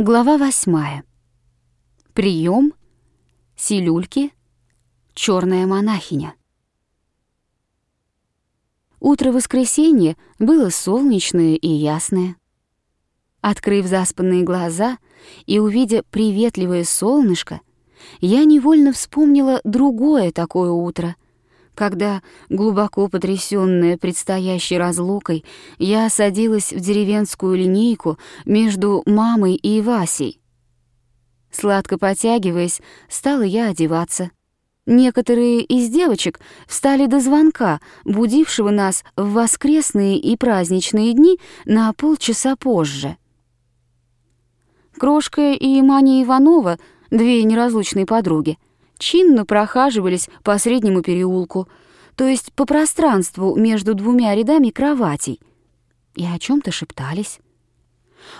Глава восьмая. Прием, силюльки, черная монахиня. Утро воскресенья было солнечное и ясное. Открыв заспанные глаза и увидя приветливое солнышко, я невольно вспомнила другое такое утро — когда, глубоко потрясённая предстоящей разлукой, я садилась в деревенскую линейку между мамой и Васей. Сладко потягиваясь, стала я одеваться. Некоторые из девочек встали до звонка, будившего нас в воскресные и праздничные дни на полчаса позже. Крошка и Маня Иванова, две неразлучные подруги, чинно прохаживались по среднему переулку, то есть по пространству между двумя рядами кроватей, и о чем то шептались.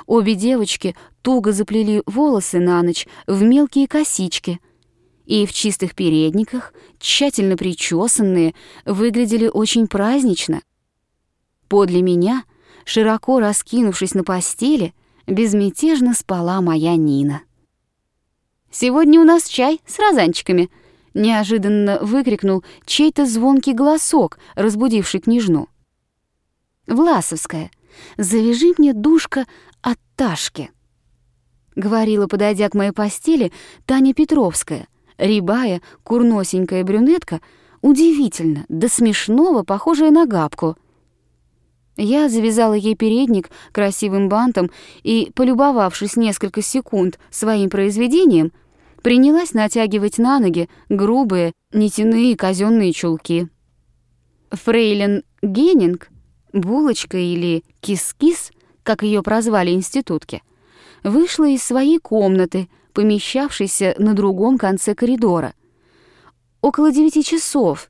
Обе девочки туго заплели волосы на ночь в мелкие косички и в чистых передниках, тщательно причесанные, выглядели очень празднично. Подле меня, широко раскинувшись на постели, безмятежно спала моя Нина. «Сегодня у нас чай с розанчиками», — неожиданно выкрикнул чей-то звонкий голосок, разбудивший княжну. «Власовская, завяжи мне, душка, от Ташки», — говорила, подойдя к моей постели, Таня Петровская, рябая, курносенькая брюнетка, удивительно, до смешного похожая на габку — я завязала ей передник красивым бантом и, полюбовавшись несколько секунд своим произведением, принялась натягивать на ноги грубые нитяные казенные чулки. Фрейлин Геннинг, булочка или кис-кис, как ее прозвали институтки, вышла из своей комнаты, помещавшейся на другом конце коридора. Около девяти часов,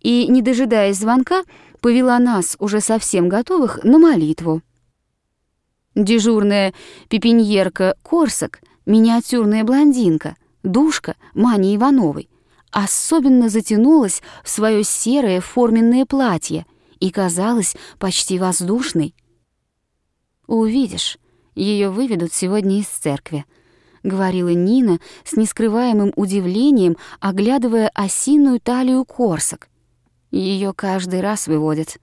и, не дожидаясь звонка, повела нас, уже совсем готовых, на молитву. Дежурная пепеньерка Корсак, миниатюрная блондинка, душка Мани Ивановой, особенно затянулась в свое серое форменное платье и казалась почти воздушной. «Увидишь, ее выведут сегодня из церкви», — говорила Нина с нескрываемым удивлением, оглядывая осиную талию Корсак. Ее каждый раз выводят.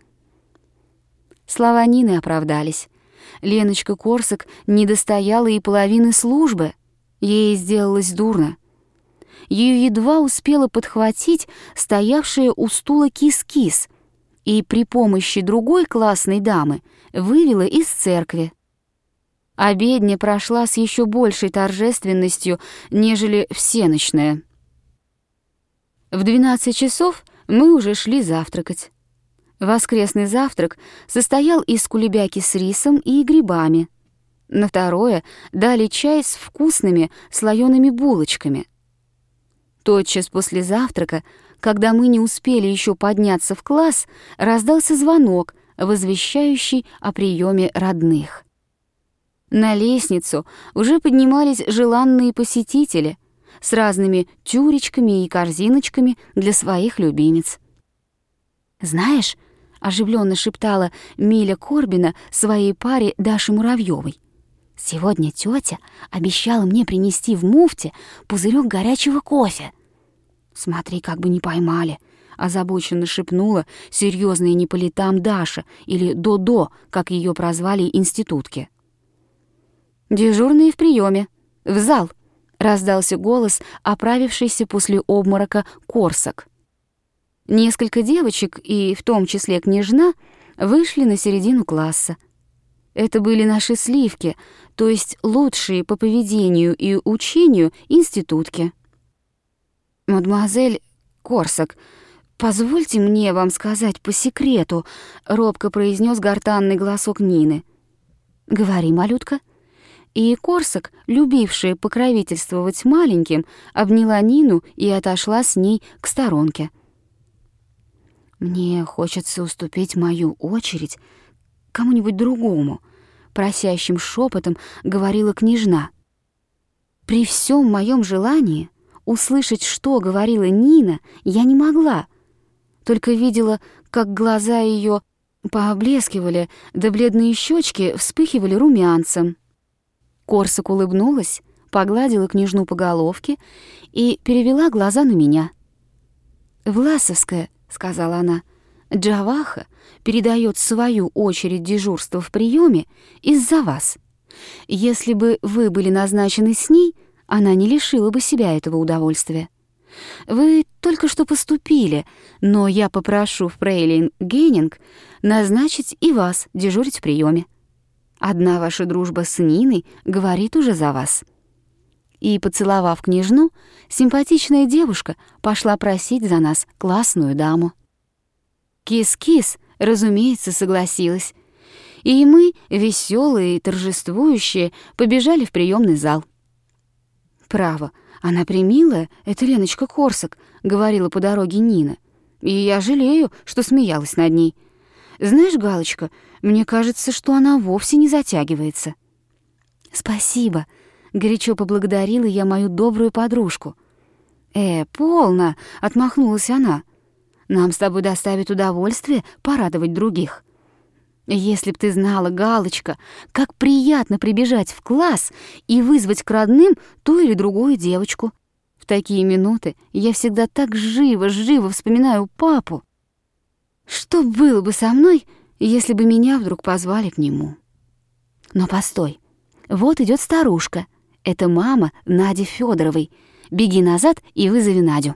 Слова Нины оправдались. Леночка Корсак не достояла и половины службы. Ей сделалось дурно. Ее едва успела подхватить стоявшая у стула кис-кис и при помощи другой классной дамы вывела из церкви. Обедня прошла с еще большей торжественностью, нежели всеночная. В двенадцать часов — мы уже шли завтракать. Воскресный завтрак состоял из кулебяки с рисом и грибами. На второе дали чай с вкусными слоеными булочками. Тотчас после завтрака, когда мы не успели еще подняться в класс, раздался звонок, возвещающий о приеме родных. На лестницу уже поднимались желанные посетители — с разными тюречками и корзиночками для своих любимец. «Знаешь», — оживленно шептала Миля Корбина своей паре Даше Муравьевой, «сегодня тетя обещала мне принести в муфте пузырек горячего кофе». «Смотри, как бы не поймали», — озабоченно шепнула серьезная не по летам Даша, или Додо, как ее прозвали институтки. «Дежурные в приеме. В зал», — раздался голос, оправившийся после обморока Корсак. Несколько девочек, и в том числе княжна, вышли на середину класса. Это были наши сливки, то есть лучшие по поведению и учению институтки. «Мадемуазель Корсак, позвольте мне вам сказать по секрету», — робко произнес гортанный голосок Нины. «Говори, малютка», и Корсак, любившая покровительствовать маленьким, обняла Нину и отошла с ней к сторонке. «Мне хочется уступить мою очередь кому-нибудь другому», — просящим шепотом говорила княжна. «При всем моем желании услышать, что говорила Нина, я не могла, только видела, как глаза ее поблескивали, да бледные щечки вспыхивали румянцем». Корсак улыбнулась, погладила княжну по головке и перевела глаза на меня. «Власовская», — сказала она, — «Джаваха передает свою очередь дежурства в приеме из-за вас. Если бы вы были назначены с ней, она не лишила бы себя этого удовольствия. Вы только что поступили, но я попрошу Фрейлин Гейнинг назначить и вас дежурить в приеме. Одна ваша дружба с Ниной говорит уже за вас». И, поцеловав княжну, симпатичная девушка пошла просить за нас классную даму. Кис-кис, разумеется, согласилась. И мы, веселые и торжествующие, побежали в приемный зал. «Право, она примилая, это Леночка Корсак», — говорила по дороге Нина. «И я жалею, что смеялась над ней. Знаешь, Галочка, мне кажется, что она вовсе не затягивается». «Спасибо», — горячо поблагодарила я мою добрую подружку. «Э, полно!» — отмахнулась она. «Нам с тобой доставит удовольствие порадовать других». Если б ты знала, Галочка, как приятно прибежать в класс и вызвать к родным ту или другую девочку. В такие минуты я всегда так живо-живо вспоминаю папу. Что было бы со мной, если бы меня вдруг позвали к нему? Но постой, вот идет старушка. Это мама Нади Федоровой. Беги назад и вызови Надю.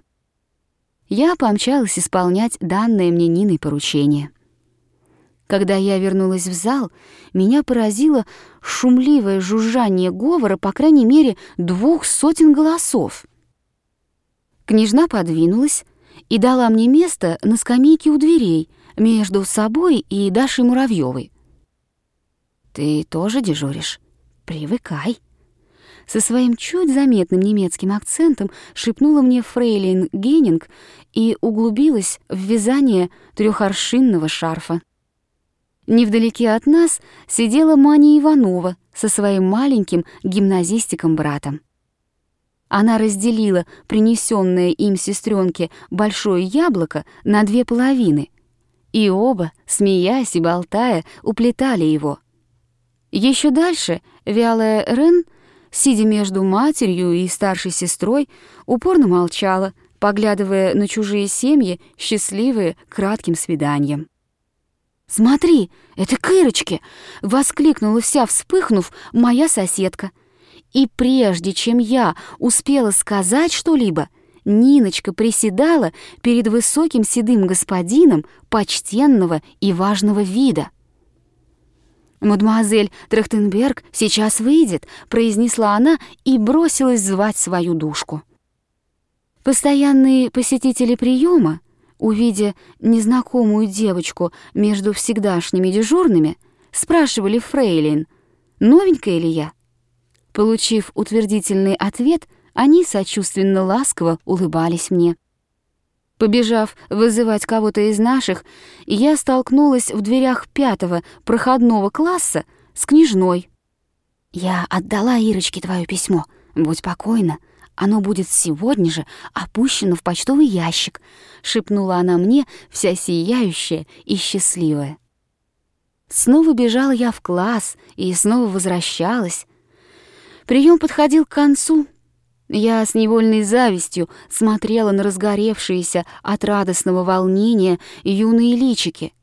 Я помчалась исполнять данное мне Ниной поручение. Когда я вернулась в зал, меня поразило шумливое жужжание говора, по крайней мере, двух сотен голосов. Княжна подвинулась, и дала мне место на скамейке у дверей между собой и Дашей Муравьевой. «Ты тоже дежуришь? Привыкай». Со своим чуть заметным немецким акцентом шепнула мне фрейлин Геннинг и углубилась в вязание трехоршинного шарфа. Невдалеке от нас сидела Маня Иванова со своим маленьким гимназистиком-братом. Она разделила принесенное им сестренке большое яблоко на две половины, и оба, смеясь и болтая, уплетали его. Еще дальше вялая Рен, сидя между матерью и старшей сестрой, упорно молчала, поглядывая на чужие семьи, счастливые кратким свиданием. «Смотри, это Кырочки!» — воскликнула вся, вспыхнув, моя соседка — и прежде чем я успела сказать что-либо, Ниночка приседала перед высоким седым господином почтенного и важного вида. «Мадемуазель Трахтенберг сейчас выйдет», — произнесла она и бросилась звать свою душку. Постоянные посетители приема, увидя незнакомую девочку между всегдашними дежурными, спрашивали Фрейлин, новенькая ли я. Получив утвердительный ответ, они сочувственно ласково улыбались мне. Побежав вызывать кого-то из наших, я столкнулась в дверях пятого проходного класса с княжной. «Я отдала Ирочке твое письмо. Будь покойна. Оно будет сегодня же опущено в почтовый ящик», — шепнула она мне, вся сияющая и счастливая. Снова бежала я в класс и снова возвращалась, Прием подходил к концу. Я с невольной завистью смотрела на разгоревшиеся от радостного волнения юные личики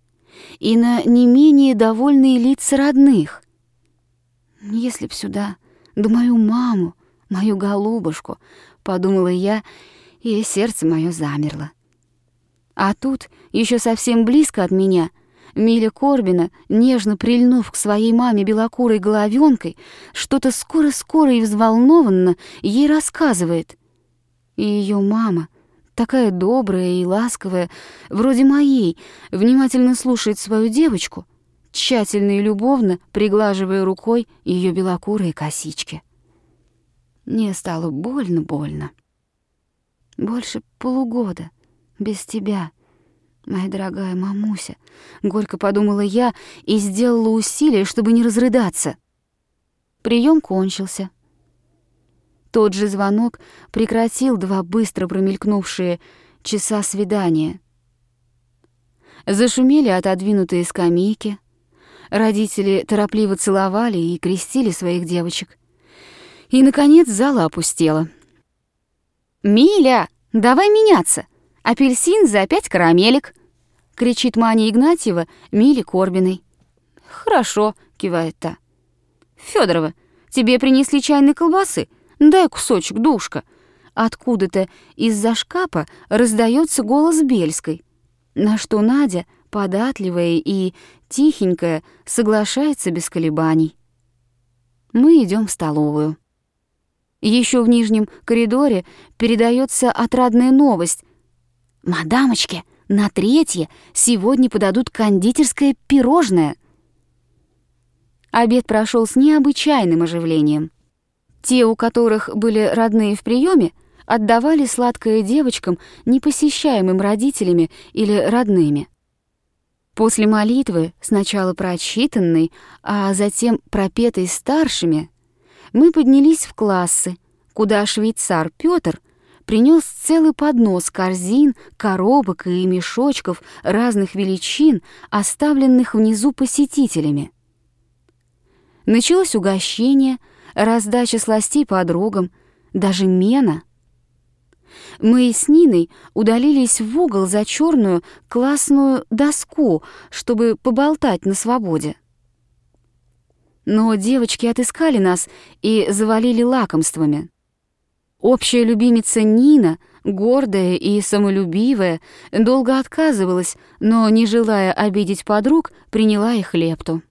и на не менее довольные лица родных. «Если б сюда, да мою маму, мою голубушку», — подумала я, и сердце мое замерло. А тут, еще совсем близко от меня, Миля Корбина, нежно прильнув к своей маме белокурой головенкой, что-то скоро-скоро и взволнованно ей рассказывает. И ее мама, такая добрая и ласковая, вроде моей, внимательно слушает свою девочку, тщательно и любовно приглаживая рукой ее белокурые косички. Мне стало больно-больно. Больше полугода без тебя — «Моя дорогая мамуся», — горько подумала я и сделала усилие, чтобы не разрыдаться. Прием кончился. Тот же звонок прекратил два быстро промелькнувшие часа свидания. Зашумели отодвинутые скамейки. Родители торопливо целовали и крестили своих девочек. И, наконец, зала опустела. «Миля, давай меняться! Апельсин за пять карамелек!» — кричит Маня Игнатьева Миле Корбиной. «Хорошо», — кивает та. Федорова, тебе принесли чайной колбасы? Дай кусочек, душка». Откуда-то из-за шкафа раздается голос Бельской, на что Надя, податливая и тихенькая, соглашается без колебаний. Мы идем в столовую. Еще в нижнем коридоре передается отрадная новость. «Мадамочки, на третье сегодня подадут кондитерское пирожное». Обед прошел с необычайным оживлением. Те, у которых были родные в приеме, отдавали сладкое девочкам, не посещаемым родителями или родными. После молитвы, сначала прочитанной, а затем пропетой старшими, мы поднялись в классы, куда швейцар Пётр принес целый поднос корзин, коробок и мешочков разных величин, оставленных внизу посетителями. Началось угощение, раздача сластей подругам, даже мена. Мы с Ниной удалились в угол за черную классную доску, чтобы поболтать на свободе. Но девочки отыскали нас и завалили лакомствами. Общая любимица Нина, гордая и самолюбивая, долго отказывалась, но, не желая обидеть подруг, приняла их лепту.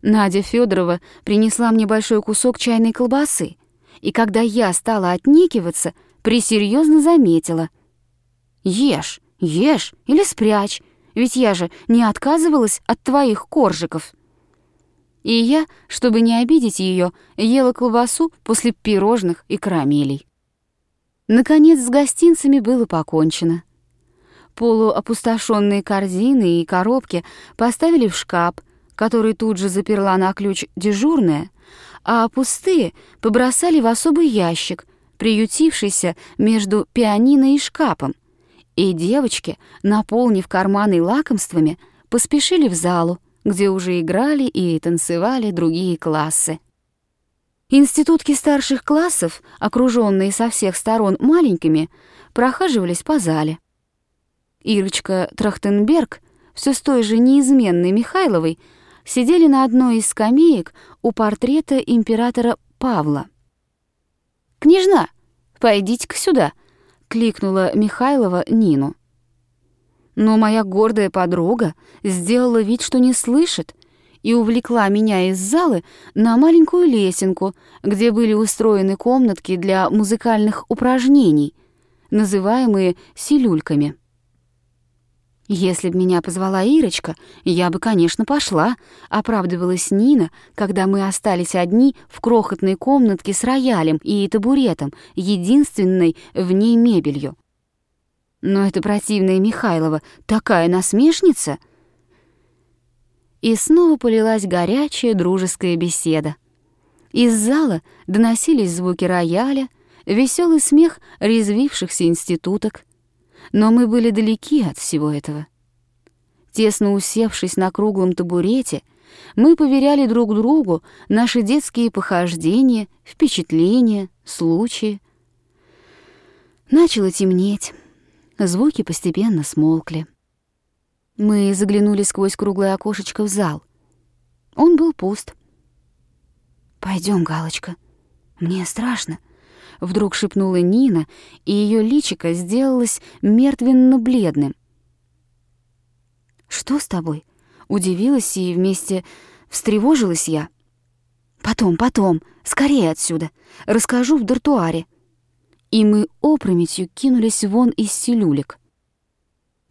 Надя Федорова принесла мне большой кусок чайной колбасы, и когда я стала отникиваться, присерьезно заметила. «Ешь, ешь или спрячь, ведь я же не отказывалась от твоих коржиков». И я, чтобы не обидеть ее, ела колбасу после пирожных и карамелей. Наконец с гостинцами было покончено. Полуопустошенные корзины и коробки поставили в шкаф, который тут же заперла на ключ дежурная, а пустые побросали в особый ящик, приютившийся между пианино и шкафом, и девочки, наполнив карманы лакомствами, поспешили в залу, где уже играли и танцевали другие классы. Институтки старших классов, окруженные со всех сторон маленькими, прохаживались по зале. Ирочка Трахтенберг, все с той же неизменной Михайловой, сидели на одной из скамеек у портрета императора Павла. «Княжна, пойдите-ка сюда!» — кликнула Михайлова Нину. Но моя гордая подруга сделала вид, что не слышит, и увлекла меня из залы на маленькую лесенку, где были устроены комнатки для музыкальных упражнений, называемые «силюльками». «Если б меня позвала Ирочка, я бы, конечно, пошла», — оправдывалась Нина, когда мы остались одни в крохотной комнатке с роялем и табуретом, единственной в ней мебелью. «Но это противная Михайлова, такая насмешница!» И снова полилась горячая дружеская беседа. Из зала доносились звуки рояля, веселый смех резвившихся институток но мы были далеки от всего этого. Тесно усевшись на круглом табурете, мы поверяли друг другу наши детские похождения, впечатления, случаи. Начало темнеть, звуки постепенно смолкли. Мы заглянули сквозь круглое окошечко в зал. Он был пуст. Пойдем, Галочка, мне страшно. Вдруг шепнула Нина, и ее личико сделалось мертвенно-бледным. «Что с тобой?» Удивилась и вместе встревожилась я. «Потом, потом, скорее отсюда. Расскажу в дартуаре». И мы опрометью кинулись вон из селюлек.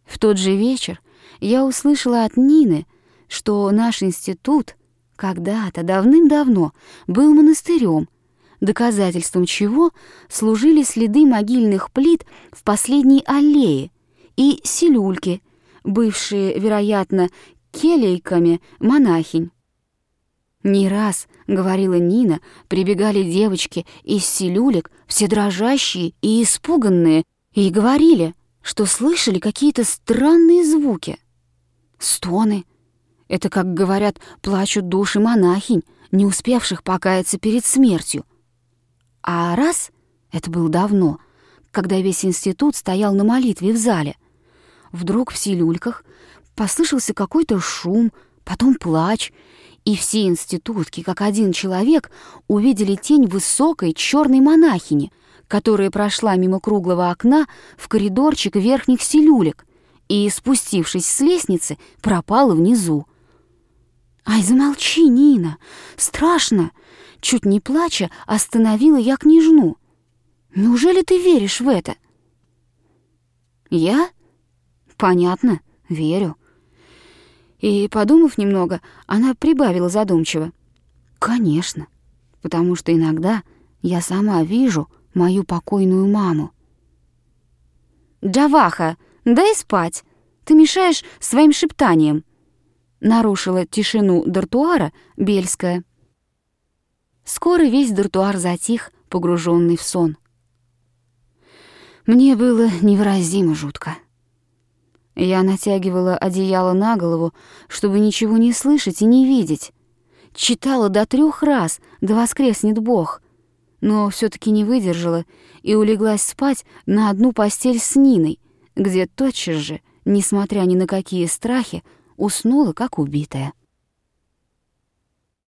В тот же вечер я услышала от Нины, что наш институт когда-то давным-давно был монастырем, доказательством чего служили следы могильных плит в последней аллее и селюльки, бывшие, вероятно, келейками монахинь. Не раз, говорила Нина, прибегали девочки из селюлек, все дрожащие и испуганные, и говорили, что слышали какие-то странные звуки. Стоны. Это, как говорят, плачут души монахинь, не успевших покаяться перед смертью. А раз — это было давно, когда весь институт стоял на молитве в зале. Вдруг в селюльках послышался какой-то шум, потом плач, и все институтки, как один человек, увидели тень высокой черной монахини, которая прошла мимо круглого окна в коридорчик верхних селюлек и, спустившись с лестницы, пропала внизу. «Ай, замолчи, Нина! Страшно!» Чуть не плача, остановила я княжну. «Неужели ты веришь в это?» «Я? Понятно, верю». И, подумав немного, она прибавила задумчиво. «Конечно, потому что иногда я сама вижу мою покойную маму». «Джаваха, дай спать! Ты мешаешь своим шептанием!» Нарушила тишину дартуара Бельская. Скоро весь дартуар затих, погруженный в сон. Мне было невыразимо жутко. Я натягивала одеяло на голову, чтобы ничего не слышать и не видеть. Читала до трех раз, да воскреснет Бог. Но все таки не выдержала и улеглась спать на одну постель с Ниной, где тотчас же, несмотря ни на какие страхи, уснула как убитая.